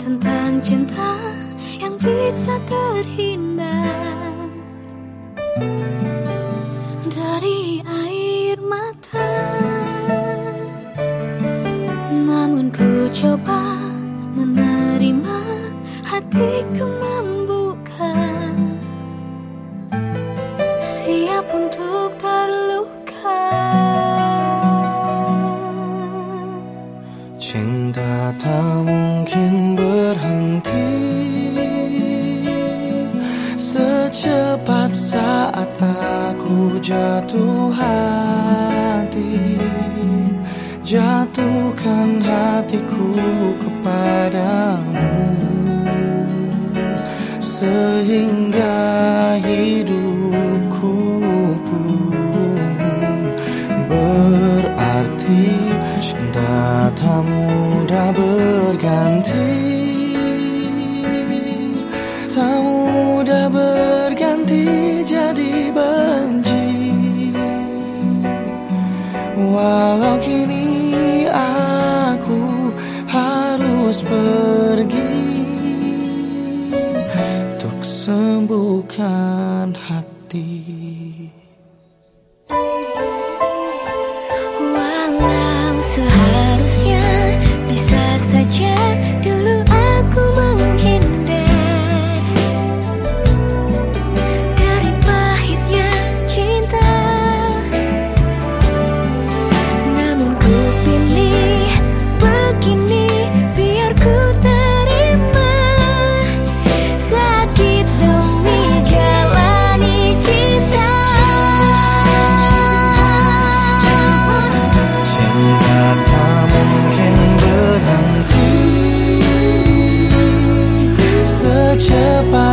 tentang cinta yang bisa terhindar dari air mata. Namun ku coba menerima hatiku. tepat saat aku jatuh hati. Jatuhkan hatiku kepadamu. Sehingga hidupku pun Berarti cinta tak mudah berganti. me.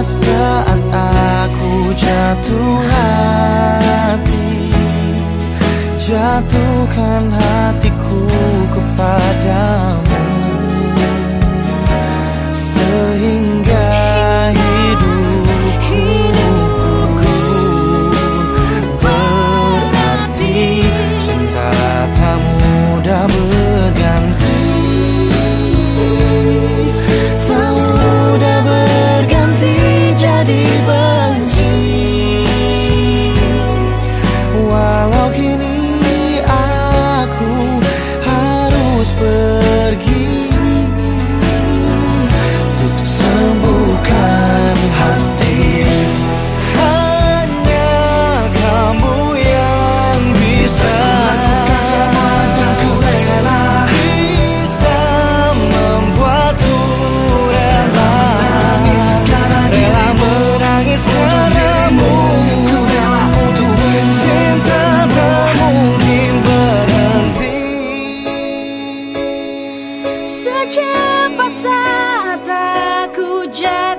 Saat aku jatuh hati. Jatuhkan hatiku kepada o dia